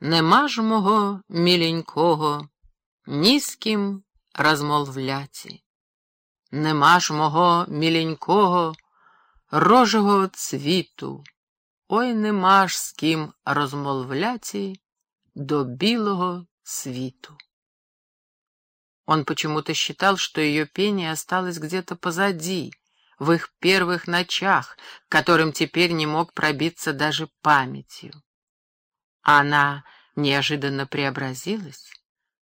Нема ж мого міленького, ні з ким розмовляти. Нема ж мого міленького, рожого цвіту, ой нема ж з ким розмовляти до білого світу. Он почему-то считал, что ее пение осталось где-то позади, в их первых ночах, которым теперь не мог пробиться даже памятью. Она неожиданно преобразилась,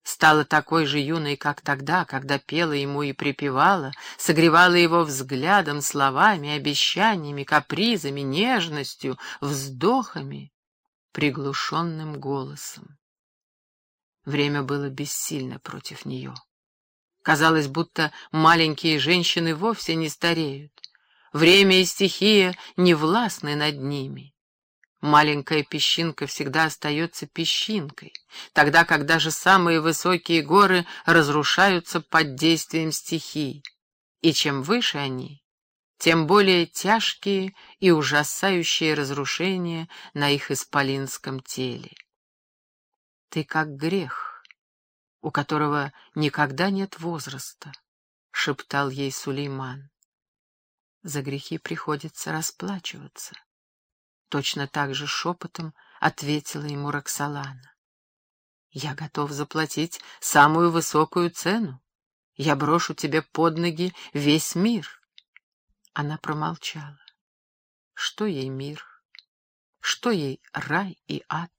стала такой же юной, как тогда, когда пела ему и припевала, согревала его взглядом, словами, обещаниями, капризами, нежностью, вздохами, приглушенным голосом. Время было бессильно против нее. Казалось, будто маленькие женщины вовсе не стареют. Время и стихия не властны над ними. Маленькая песчинка всегда остается песчинкой, тогда как даже самые высокие горы разрушаются под действием стихий. И чем выше они, тем более тяжкие и ужасающие разрушения на их исполинском теле. Ты как грех, у которого никогда нет возраста, — шептал ей Сулейман. За грехи приходится расплачиваться. Точно так же шепотом ответила ему Роксолана. «Я готов заплатить самую высокую цену. Я брошу тебе под ноги весь мир». Она промолчала. Что ей мир? Что ей рай и ад?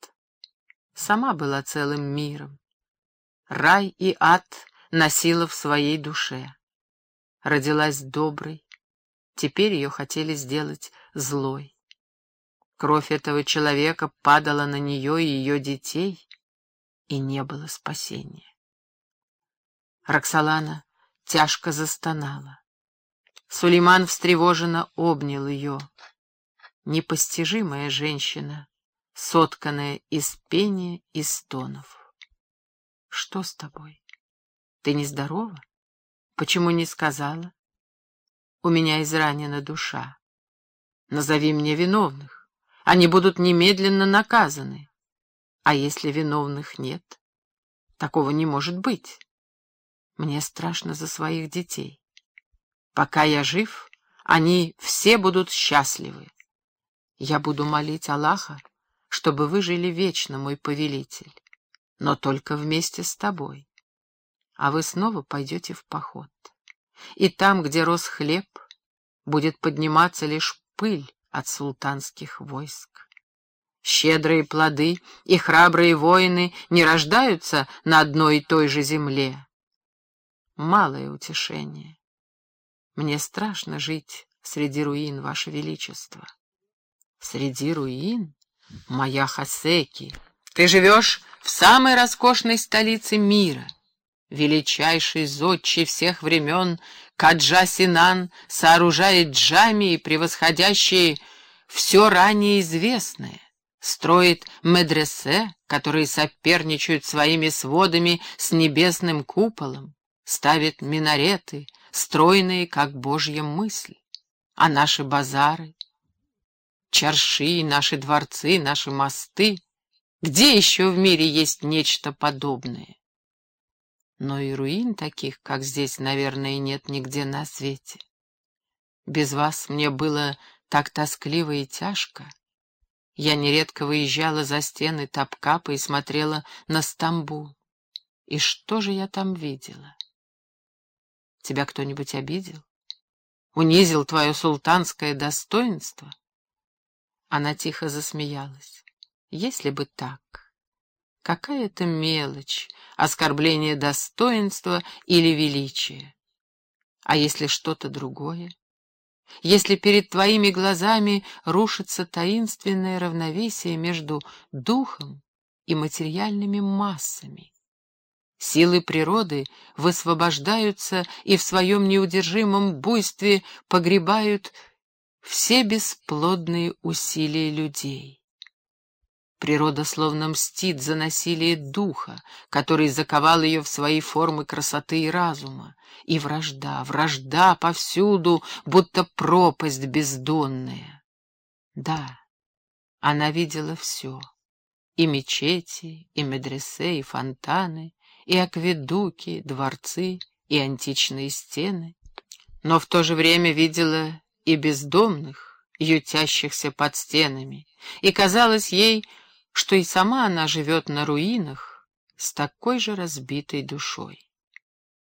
Сама была целым миром. Рай и ад носила в своей душе. Родилась доброй, теперь ее хотели сделать злой. Кровь этого человека падала на нее и ее детей, и не было спасения. Роксолана тяжко застонала. Сулейман встревоженно обнял ее. Непостижимая женщина, сотканная из пения и стонов. Что с тобой? Ты нездорова? Почему не сказала? У меня изранена душа. Назови мне виновных. Они будут немедленно наказаны. А если виновных нет? Такого не может быть. Мне страшно за своих детей. Пока я жив, они все будут счастливы. Я буду молить Аллаха, чтобы вы жили вечно, мой повелитель, но только вместе с тобой. А вы снова пойдете в поход. И там, где рос хлеб, будет подниматься лишь пыль, от султанских войск. Щедрые плоды и храбрые воины не рождаются на одной и той же земле. Малое утешение. Мне страшно жить среди руин, Ваше Величество. Среди руин? Моя Хасеки, ты живешь в самой роскошной столице мира. Величайший зодчий всех времен Каджа Синан сооружает джамии, превосходящие все ранее известное, строит медресе, которые соперничают своими сводами с небесным куполом, ставит минареты, стройные, как божья мысль, а наши базары, чарши, наши дворцы, наши мосты, где еще в мире есть нечто подобное? Но и руин таких, как здесь, наверное, нет нигде на свете. Без вас мне было так тоскливо и тяжко. Я нередко выезжала за стены Топкапа и смотрела на Стамбул. И что же я там видела? Тебя кто-нибудь обидел? Унизил твое султанское достоинство? Она тихо засмеялась. Если бы так... Какая это мелочь, оскорбление достоинства или величия. А если что-то другое? Если перед твоими глазами рушится таинственное равновесие между духом и материальными массами? Силы природы высвобождаются и в своем неудержимом буйстве погребают все бесплодные усилия людей. Природа словно мстит за насилие духа, который заковал ее в свои формы красоты и разума. И вражда, вражда повсюду, будто пропасть бездонная. Да, она видела все. И мечети, и медресе, и фонтаны, и акведуки, дворцы, и античные стены. Но в то же время видела и бездомных, ютящихся под стенами, и казалось ей, что и сама она живет на руинах с такой же разбитой душой.